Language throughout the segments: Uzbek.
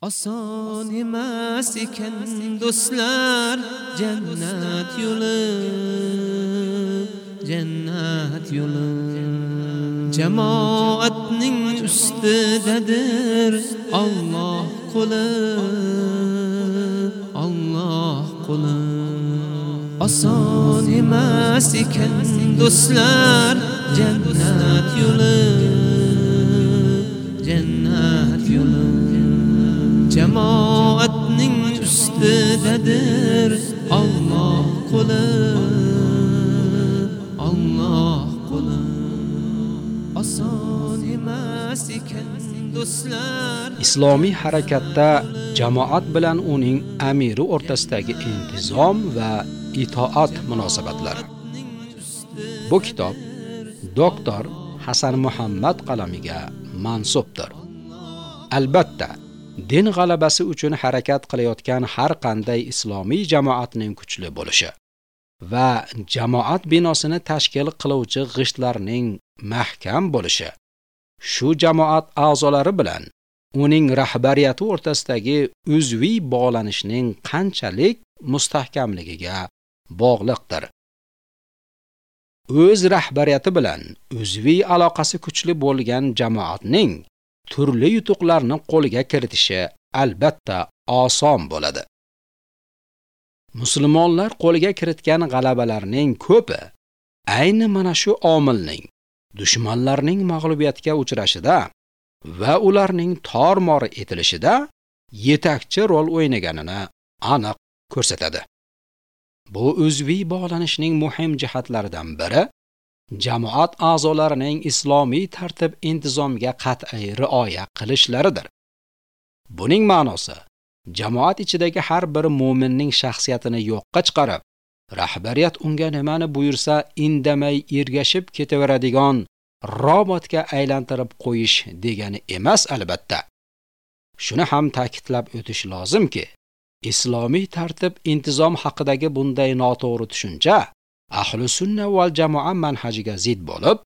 oson emas ekan do'stlar jannat yo'li jannat yo'li. Jamoatning ustidadir Alloh qo'li Alloh qo'li. Oson emas ekan do'stlar jannat yo'li. Ustidadir Alloh qo'li Alloh qo'li oson emas ekan do'stlar. Islomiy harakatda jamoat bilan uning amiri o'rtasidagi intizom va itoat munosabatlari. Bu kitob doktor Hasan Muhammad qalamiga mansubdir. Albatta din g'alabasi uchun harakat qilayotgan har qanday islomiy jamoatning kuchli bo'lishi va jamoat binosini tashkil qiluvchi g'ishtlarning mahkam bo'lishi shu jamoat a'zolari bilan uning rahbariyati o'rtasidagi uzviy bog'lanishning qanchalik mustahkamligiga bog'liqdir. O'z rahbariyati bilan uzviy aloqasi kuchli bo'lgan jamoatning turli yutuqlarni qo'lga kiritishi albatta oson bo'ladi. Musulmonlar qo'lga kiritgan g'alabalarning ko'pi ayni mana shu omilning dushmanlarning mag'lubiyatga uchrashida va ularning tormor etilishida yetakchi rol o'ynaganini aniq ko'rsatadi. Bu uzviy bog'lanishning muhim jihatlaridan biri jamoat a'zolarining islomiy tartib intizomga qat'iy rioya qilishlaridir. Buning ma'nosi jamoat ichidagi har bir mu'minning shaxsiyatini yo'qqa chiqarib, rahbariyat unga nimani buyursa indamay ergashib ketaveradigan robotga aylantirib qo'yish degani emas albatta. Shuni ham ta'kidlab o'tish lozimki, islomiy tartib intizom haqidagi bunday noto'g'ri tushuncha ahli sunna val jamoa manhajiga zid bo'lib,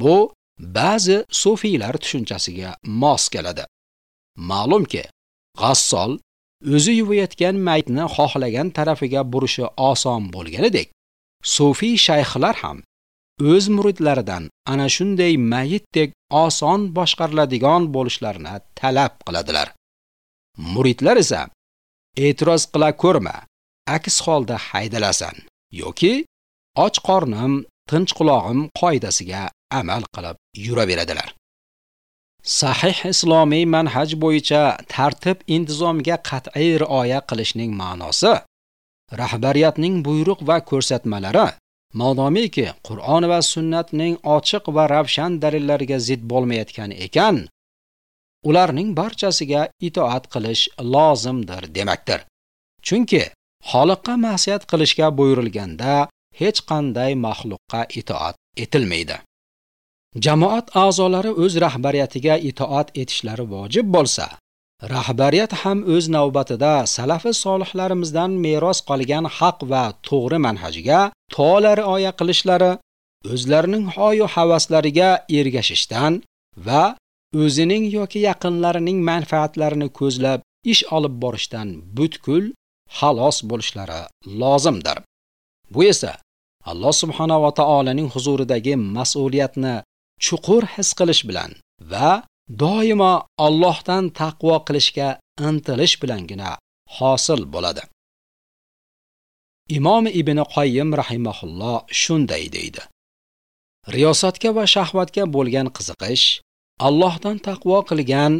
bu ba'zi sufiylar tushunchasiga mos keladi. Ma'lumki, g'assol o'zi yuvayotgan maytni xohlagan tarafiga burishi oson bo'lganidek, sufiy shayxlar ham o'z muridlaridan ana shunday mayitdek oson boshqariladigan bo'lishlarini talab qiladilar. Muridlar esa e'tiroz qila ko'rma, aks holda haydalasan yoki och qornim, tinch qulog'im qoidasiga amal qilib yuraveradilar. Sahih islomiy manhaj bo'yicha tartib intizomga qat'iy rioya qilishning ma'nosi rahbariyatning buyruq va ko'rsatmalari modomiki Qur'on va sunnatning ochiq va ravshan dalillariga zid bo'lmayotgan ekan, ularning barchasiga itoat qilish lozimdir demakdir. Chunki xoliqqa ma'siyat qilishga buyurilganda hech qanday maxluqqa itoat etilmaydi. Jamoat a'zolari o'z rahbariyatiga itoat etishlari vojib bo'lsa, rahbariyat ham o'z navbatida salafi solihlarimizdan meros qolgan haq va to'g'ri manhajga to'la rioya qilishlari, o'zlarining hoyu havaslariga ergashishdan va o'zining yoki yaqinlarining manfaatlarini ko'zlab ish olib borishdan butkul xalos bo'lishlari lozimdir. Bu esa Alloh subhanahu va taolaning huzuridagi mas'uliyatni chuqur his qilish bilan va doimo Allohdan taqvo qilishga intilish bilangina hosil bo'ladi. Imom Ibn Qoyyim rahimahulloh shunday deydi: Riyosatga va shahvatga bo'lgan qiziqish Allohdan taqvo qilgan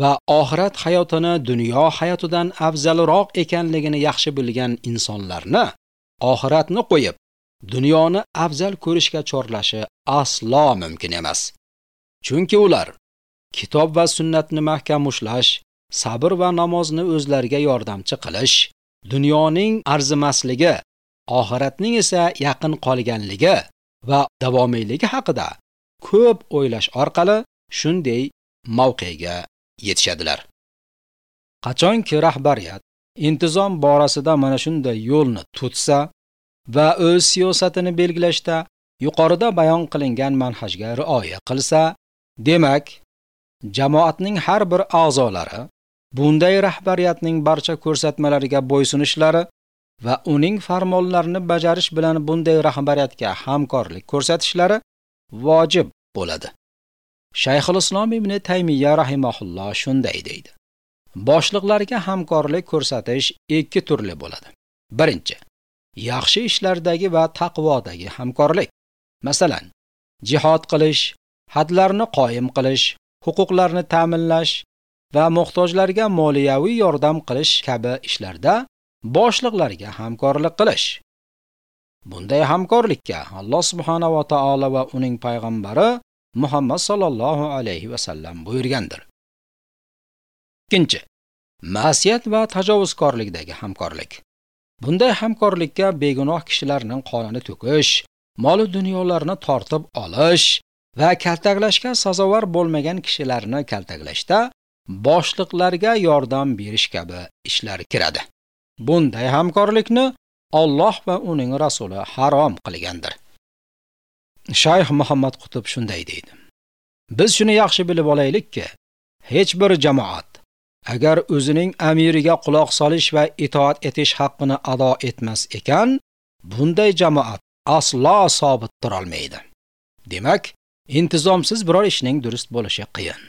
va oxirat hayotini dunyo hayotidan afzalroq ekanligini yaxshi bilgan insonlarni oxiratni qo'yib dunyoni afzal ko'rishga chorlashi aslo mumkin emas. Chunki ular kitob va sunnatni mahkam ushlash, sabr va namozni o'zlariga yordamchi qilish, dunyoning arzimasligi, oxiratning esa yaqin qolganligi va davomiyligi haqida ko'p o'ylash orqali shunday mavqega yetishadilar. Qachonki rahbariyat intizom borasida mana shunday yo'lni tutsa va o'z siyosatini belgilashda yuqorida bayon qilingan manhajga rioya qilsa, demak, jamoatning har bir a'zolari bunday rahbariyatning barcha ko'rsatmalariga bo'ysunishlari va uning farmonlarini bajarish bilan bunday rahbariyatga hamkorlik ko'rsatishlari vojib bo'ladi. Shayxul Islom ibn Taymiya rahimahulloh shunday deydi. Boshliqlarga hamkorlik ko'rsatish ikki turli bo'ladi. Birinchi, yaxshi ishlardagi va taqvodagi hamkorlik. Masalan, jihad qilish, hadlarni qoyim qilish, huquqlarni ta'minlash va muhtojlarga moliyaviy yordam qilish kabi ishlarda boshliqlarga hamkorlik qilish. Bunday hamkorlikka Alloh subhanahu va taolo va uning payg'ambari Muhammad sallallohu alayhi va sallam buyurgandir. Ikkinchi, ma'siyat va tajovuzkorlikdagi hamkorlik. Bunday hamkorlikka begunoh kishilarning qonini to'kish, mol dunyolarni tortib olish va kaltaklashga sazovor bo'lmagan kishilarni kaltaklashda boshliqlarga yordam berish kabi ishlar kiradi. Bunday hamkorlikni Alloh va uning rasuli harom qilgandir. Shayx Muhammad Qutub shunday deydi. Biz shuni yaxshi bilib olaylikki, hech bir jamoat agar o'zining amiriga quloq solish va itoat etish haqqini ado etmas ekan, bunday jamoat aslo sobit turolmaydi. Demak, intizomsiz biror ishning durust bo'lishi qiyin.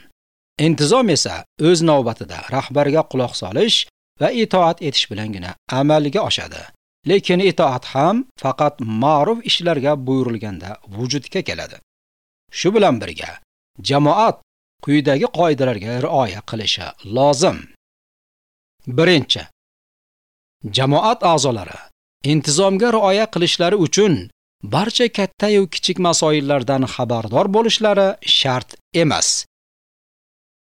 Intizom esa o'z navbatida rahbarga quloq solish va itoat etish bilangina amalga oshadi. Lekin itoat ham faqat ma'ruf ishlarga buyurilganda vujudga keladi. Shu bilan birga jamoat quyidagi qoidalarga rioya qilishi lozim. Birinchi. Jamoat a'zolari intizomga rioya qilishlari uchun barcha katta-kichik masoillardan xabardor bo'lishlari shart emas.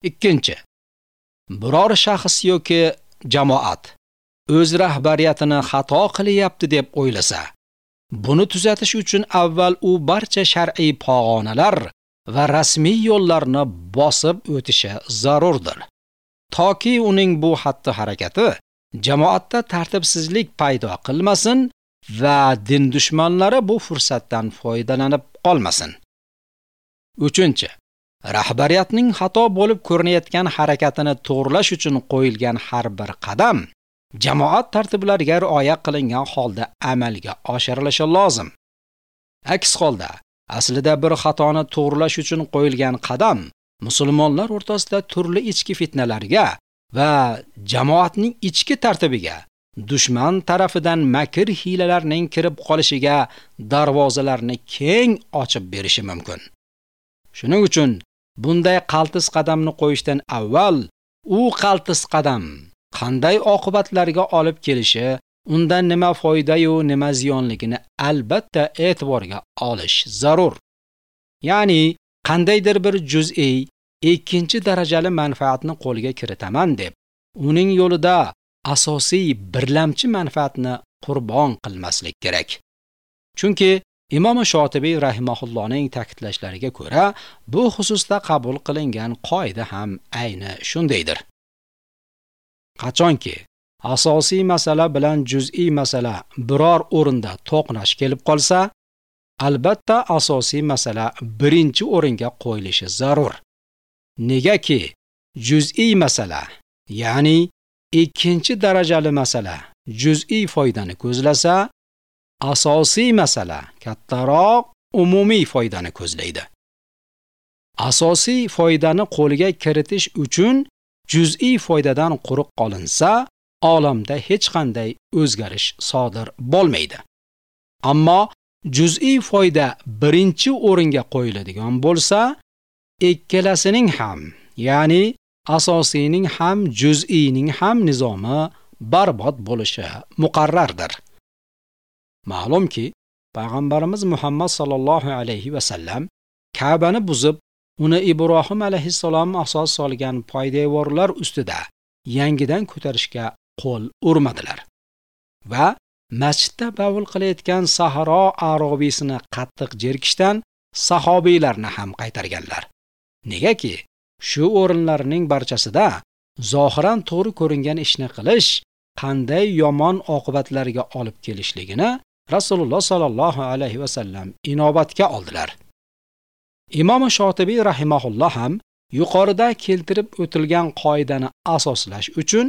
Ikkinchi. Biror shaxs yoki jamoat o'z rahbariyatini xato qilyapti deb o'ylasa, buni tuzatish uchun avval u barcha shar'iy pog'onalar va rasmiy yo'llarni bosib o'tishi zarurdir. Toki uning bu xatti harakati jamoatda tartibsizlik paydo qilmasin va din dushmanlari bu fursatdan foydalanib qolmasin. 3. Rahbariyatning xato bo'lib ko'rinayotgan harakatini to'g'rilash uchun qo'yilgan har bir qadam jamoat tartiblariga rioya qilingan holda amalga oshirilishi lozim. Aks holda, aslida bir xatoni to'g'rilash uchun qo'yilgan qadam musulmonlar o'rtasida turli ichki fitnalarga va jamoatning ichki tartibiga dushman tarafidan makr hiylalarning kirib qolishiga darvozalarni keng ochib berishi mumkin. Shuning uchun bunday qaltis qadamni qo'yishdan avval u qaltis qadam qanday oqibatlarga olib kelishi, undan nima foyda yu nima ziyonligini albatta e'tiborga olish zarur. Ya'ni qandaydir bir juz'iy ikkinchi darajali manfaatni qo'lga kiritaman deb, uning yo'lida asosiy birlamchi manfaatni qurbon qilmaslik kerak. Chunki Imom Shotibiy rahimahullohning ta'kidlashlariga ko'ra, bu xususda qabul qilingan qoida ham ayni shundaydir. Qachonki asosiy masala bilan juz'iy masala biror o'rinda to'qnash kelib qolsa, albatta asosiy masala birinchi o'ringa qo'yilishi zarur. Negaki juz'iy masala, ya'ni ikkinchi darajali masala juz'iy foydani ko'zlasa, asosiy masala kattaroq umumiy foydani ko'zlaydi. Asosiy foydani qo'lga kiritish uchun juz'iy foydadan quruq qolinsa, olamda hech qanday o'zgarish sodir bo'lmaydi. Ammo juz'iy foyda birinchi o'ringa qo'yiladigan bo'lsa, ikkalasining ham, ya'ni asosiyning ham juz'iyning ham nizomi barbod bo'lishi muqarrardir. Ma'lumki, payg'ambarimiz Muhammad sallallohu alayhi va sallam Ka'bani buzib, uni Ibrohim alayhissalom asos solgan poydevorlar ustida yangidan ko'tarishga qo'l urmadilar. Va masjidda bavul qilayotgan sahro arobisini qattiq jerkishdan sahobiylarni ham qaytarganlar. Negaki, shu o'rinlarning barchasida zohiran to'g'ri ko'ringan ishni qilish qanday yomon oqibatlarga olib kelishligini Rasululloh sollallohu alayhi vasallam inobatga oldilar. Imom Shotibiy rahimaulloh ham yuqorida keltirib o'tilgan qoidani asoslash uchun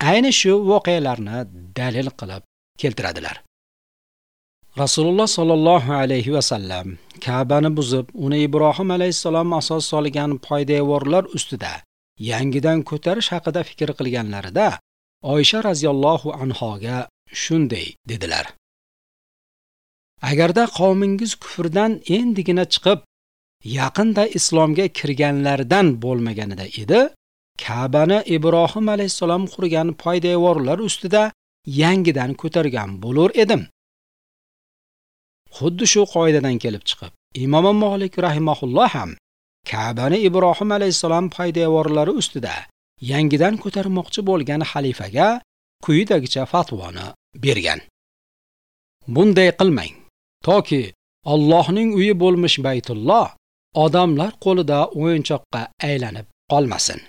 ayni shu voqealarni dalil qilib keltiradilar. Rasululloh sollallohu alayhi vasallam kabani buzib uni ibrohim alayhissalom asos solgan poydevorlar ustida yangidan ko'tarish haqida fikr qilganlarida oysha roziyallohu anhoga shunday dedilar. Agarda qavmingiz kufrdan endigina chiqib yaqinda islomga kirganlardan bo'lmaganida edi kabani ibrohim alayhissalom qurgan poydevorlar ustida yangidan ko'targan bo'lur edim xuddi shu qoidadan kelib chiqib imom molik rahimaulloh ham kabani ibrohim alayhissalom poydevorlari ustida yangidan ko'tarmoqchi bo'lgan xalifaga quyidagicha fatvoni bergan bunday qilmang toki Allohning uyi bo'lmish Baytulloh odamlar qo'lida o'yinchoqqa aylanib qolmasin.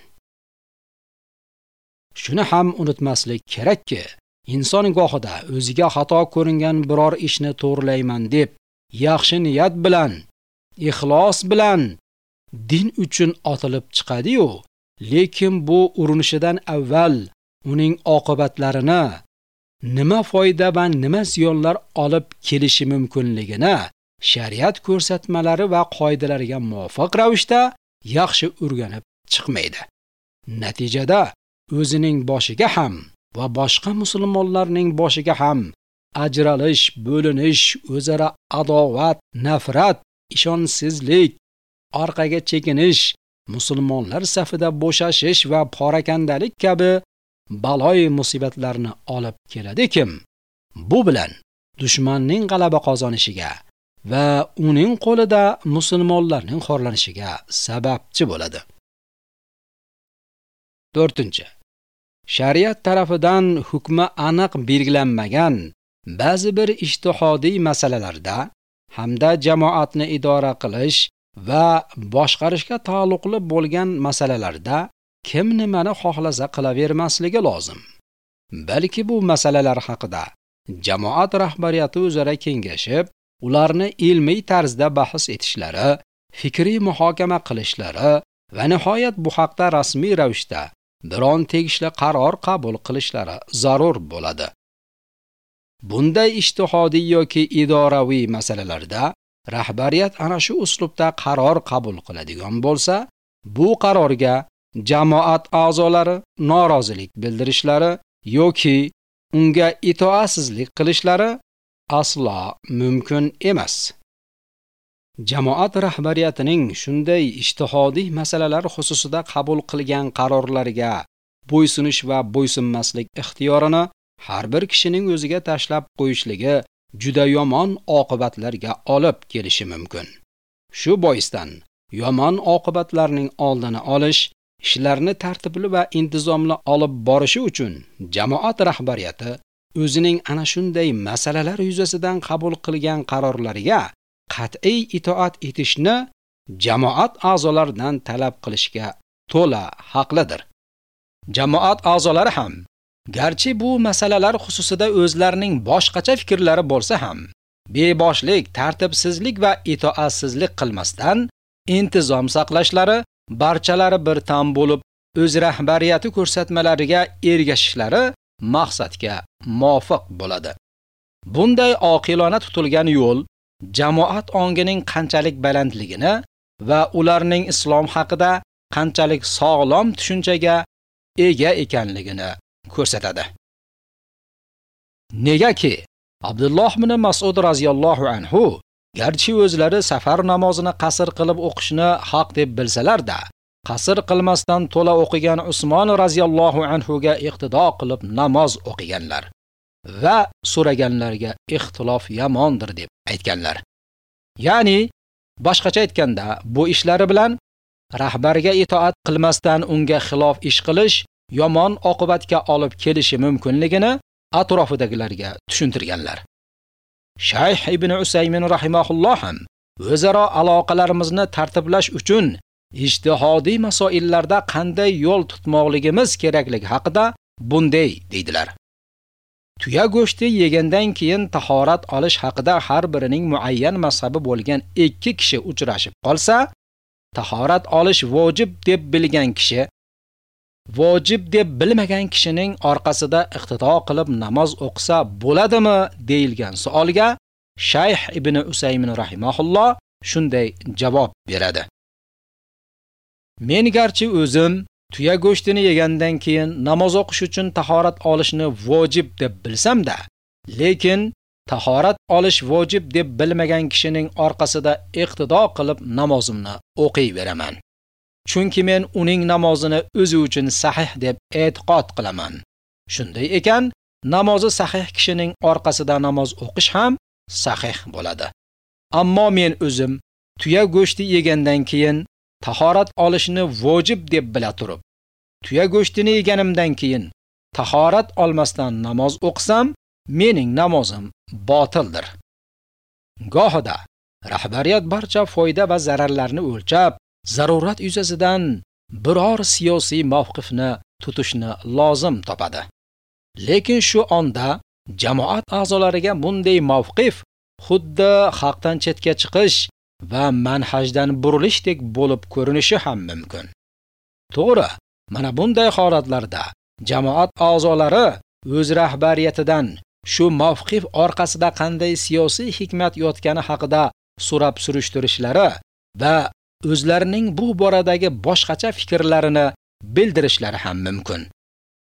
Shuni ham unutmaslik kerakki, inson gohida o'ziga xato ko'ringan biror ishni to'g'rilayman deb yaxshi niyat bilan, ixlos bilan din uchun otilib chiqadi-yu, lekin bu urinishidan avval uning oqibatlarini nima foyda va nima ziyonlar olib kelishi mumkinligini shariat ko'rsatmalari va qoidalariga muvofiq ravishda yaxshi o'rganib chiqmaydi. Natijada o'zining boshiga ham va boshqa musulmonlarning boshiga ham ajralish, bo'linish, o'zaro adovat, nafrat, ishonchsizlik, orqaga chekinish, musulmonlar safida bo'shashish va porakandalik kabi baloy musibatlarni olib keladi kim? Bu bilan dushmanning g'alaba qozonishiga va uning qo'lida musulmonlarning xorlanishiga sababchi bo'ladi. 4. Shariat tarafidan hukmi aniq belgilanmagan ba'zi bir ijtihodiy masalalarda hamda jamoatni idora qilish va boshqarishga taalluqli bo'lgan masalalarda kim nimani xohlasa qilavermasligi lozim. Balki bu masalalar haqida jamoat rahbariyati o'zaro kengashib, ularni ilmiy tarzda bahs etishlari, fikriy muhokama qilishlari va nihoyat bu haqda rasmiy ravishda biron tegishli qaror qabul qilishlari zarur bo'ladi. Bunday ijtihodiy yoki idoraviy masalalarda rahbariyat ana shu uslubda qaror qabul qiladigan bo'lsa, bu qarorga jamoat a'zolari norozilik bildirishlari yoki unga itoatsizlik qilishlari aslo mumkin emas. Jamoat rahbariyatining shunday ijtihodiy masalalar xususida qabul qilgan qarorlariga bo'ysunish va bo'ysunmaslik ixtiyorini har bir kishining o'ziga tashlab qo'yishligi juda yomon oqibatlarga olib kelishi mumkin. Shu boisdan yomon oqibatlarning oldini olish, ishlarni tartibli va intizomli olib borishi uchun jamoat rahbariyati o'zining ana shunday masalalar yuzasidan qabul qilgan qarorlariga qat'iy itoat etishni jamoat a'zolaridan talab qilishga to'la haqlidir. Jamoat a'zolari ham garchi bu masalalar xususida o'zlarining boshqacha fikrlari bo'lsa ham beboshlik, tartibsizlik va itoatsizlik qilmasdan intizom saqlashlari, barchalari bir tam bo'lib o'z rahbariyati ko'rsatmalariga ergashishlari maqsadga muvofiq bo'ladi. Bunday oqilona tutilgan yo'l jamoat ongining qanchalik balandligini va ularning islom haqida qanchalik sog'lom tushunchaga ega ekanligini ko'rsatadi. Negaki Abdulloh ibn Mas'ud radhiyallohu anhu garchi o'zlari safar namozini qasr qilib o'qishni haq deb bilsalar-da, qasr qilmasdan to'la o'qigan Usmon radhiyallohu anhu ga iqtido qilib namoz o'qiganlar va so'raganlarga ixtilof yomondir deb aytganlar. Ya'ni boshqacha aytganda, bu ishlari bilan rahbarga itoat qilmasdan unga xilof ish qilish yomon oqibatga olib kelishi mumkinligini atrofidagilarga tushuntirganlar. Shayx ibn Usaymin rahimahulloh ham o'zaro aloqalarimizni tartiblash uchun ijtihodiy masoillarda qanday yo'l tutmoqligimiz kerakligi haqida bunday deydilar. Tuya go'shti yegandan keyin tahorat olish haqida har birining muayyan mazhabi bo'lgan ikki kishi uchrashib qolsa, tahorat olish vojib deb bilgan kishi vojib deb bilmagan kishining orqasida iqtido qilib namoz o'qisa bo'ladimi deyilgan savolga Shayx ibn Usaymin rahimahulloh shunday javob beradi. Men garchi o'zim tuya go'shtini yegandan keyin namoz o'qish uchun tahorat olishni vojib deb bilsam-da, lekin tahorat olish vojib deb bilmagan kishining orqasida iqtido qilib namozimni o'qiyveraman. Chunki men uning namozini o'zi uchun sahih deb e'tiqod qilaman. Shunday ekan, namozi sahih kishining orqasida namoz o'qish ham sahih bo'ladi. Ammo men o'zim tuya go'shti yegandan keyin tahorat olishni vojib deb bila turib, tuya go'shtini yeganimdan keyin tahorat olmasdan namoz o'qsam, mening namozim botildir. Gohida rahbariyat barcha foyda va zararlarni o'lchab, zarurat yuzasidan biror siyosiy mavqifni tutishni lozim topadi. Lekin shu onda jamoat a'zolariga bunday mavqif xuddi haqdan chetga chiqish va manhajdan burilishdek bo'lib ko'rinishi ham mumkin. To'g'ri, mana bunday holatlarda jamoat a'zolari o'z rahbariyatidan shu mavqif orqasida qanday siyosiy hikmat yotgani haqida so'rab surishtirishlari va o'zlarining bu boradagi boshqacha fikrlarini bildirishlari ham mumkin.